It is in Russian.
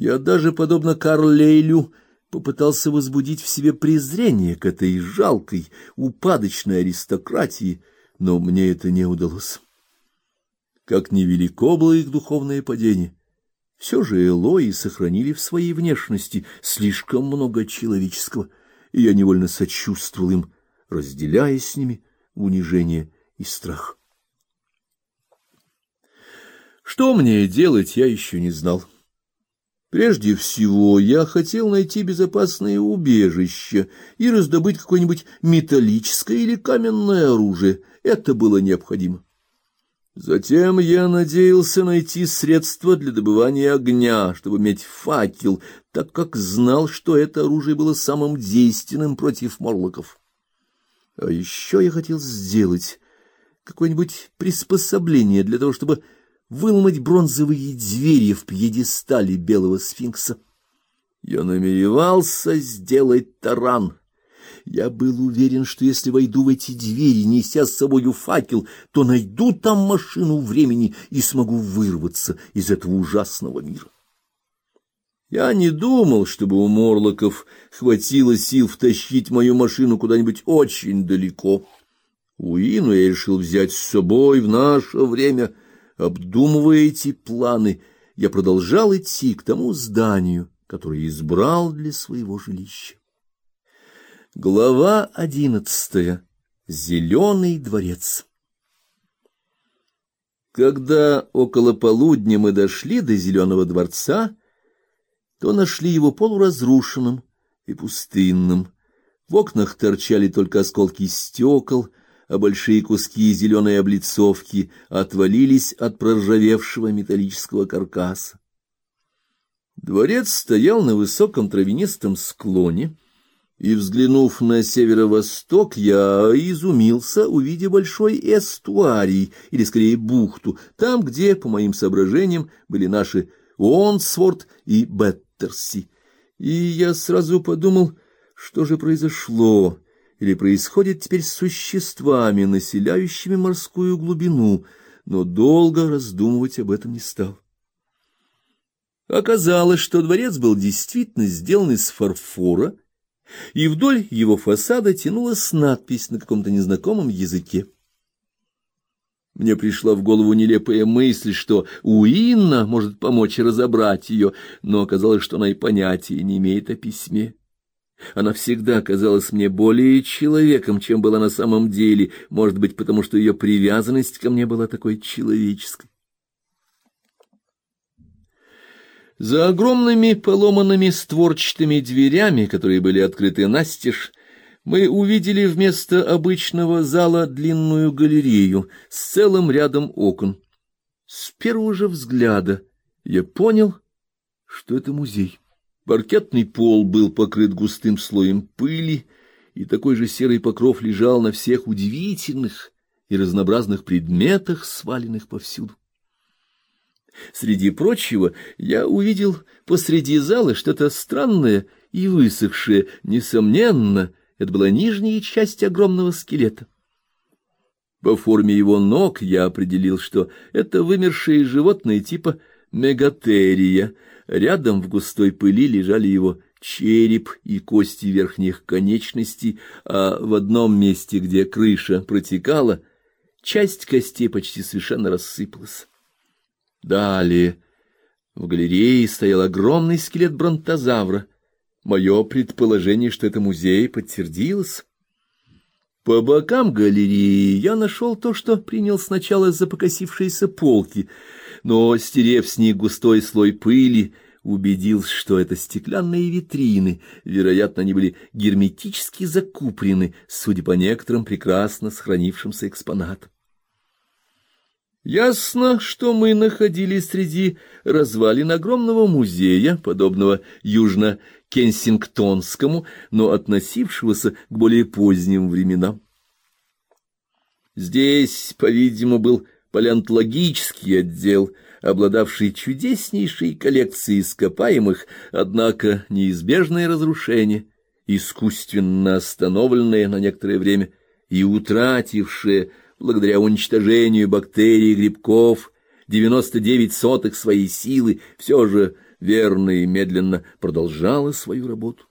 Я даже, подобно Карлейлю, попытался возбудить в себе презрение к этой жалкой, упадочной аристократии, но мне это не удалось. Как невелико было их духовное падение, все же Элои сохранили в своей внешности слишком много человеческого, и я невольно сочувствовал им, разделяя с ними унижение и страх. Что мне делать, я еще не знал. Прежде всего, я хотел найти безопасное убежище и раздобыть какое-нибудь металлическое или каменное оружие. Это было необходимо. Затем я надеялся найти средства для добывания огня, чтобы иметь факел, так как знал, что это оружие было самым действенным против морлоков. А еще я хотел сделать какое-нибудь приспособление для того, чтобы выломать бронзовые двери в пьедестале белого сфинкса. Я намеревался сделать таран. Я был уверен, что если войду в эти двери, неся с собою факел, то найду там машину времени и смогу вырваться из этого ужасного мира. Я не думал, чтобы у Морлоков хватило сил втащить мою машину куда-нибудь очень далеко. Уину я решил взять с собой в наше время — Обдумывая эти планы, я продолжал идти к тому зданию, которое избрал для своего жилища. Глава одиннадцатая. Зеленый дворец. Когда около полудня мы дошли до Зеленого дворца, то нашли его полуразрушенным и пустынным. В окнах торчали только осколки стекол, а большие куски зеленой облицовки отвалились от проржавевшего металлического каркаса. Дворец стоял на высоком травянистом склоне, и, взглянув на северо-восток, я изумился, увидев большой эстуарий, или скорее бухту, там, где, по моим соображениям, были наши Онсворт и Беттерси. И я сразу подумал, что же произошло, или происходит теперь с существами, населяющими морскую глубину, но долго раздумывать об этом не стал. Оказалось, что дворец был действительно сделан из фарфора, и вдоль его фасада тянулась надпись на каком-то незнакомом языке. Мне пришла в голову нелепая мысль, что Уинна может помочь разобрать ее, но оказалось, что она и понятия не имеет о письме. Она всегда казалась мне более человеком, чем была на самом деле, может быть, потому что ее привязанность ко мне была такой человеческой. За огромными поломанными створчатыми дверями, которые были открыты настежь, мы увидели вместо обычного зала длинную галерею с целым рядом окон. С первого же взгляда я понял, что это музей. Паркетный пол был покрыт густым слоем пыли, и такой же серый покров лежал на всех удивительных и разнообразных предметах, сваленных повсюду. Среди прочего я увидел посреди зала что-то странное и высохшее, несомненно, это была нижняя часть огромного скелета. По форме его ног я определил, что это вымершее животное типа мегатерия — Рядом в густой пыли лежали его череп и кости верхних конечностей, а в одном месте, где крыша протекала, часть костей почти совершенно рассыпалась. Далее в галерее стоял огромный скелет бронтозавра. Мое предположение, что это музей, подтвердилось. По бокам галереи я нашел то, что принял сначала за покосившиеся полки — но, стерев с них густой слой пыли, убедился, что это стеклянные витрины, вероятно, они были герметически закупорены, судя по некоторым прекрасно сохранившимся экспонатам. Ясно, что мы находились среди развалин огромного музея, подобного южно-кенсингтонскому, но относившегося к более поздним временам. Здесь, по-видимому, был палеонтологический отдел, обладавший чудеснейшей коллекцией ископаемых, однако неизбежное разрушение, искусственно остановленное на некоторое время и утратившее, благодаря уничтожению бактерий и грибков, 99 сотых своей силы, все же верно и медленно продолжала свою работу.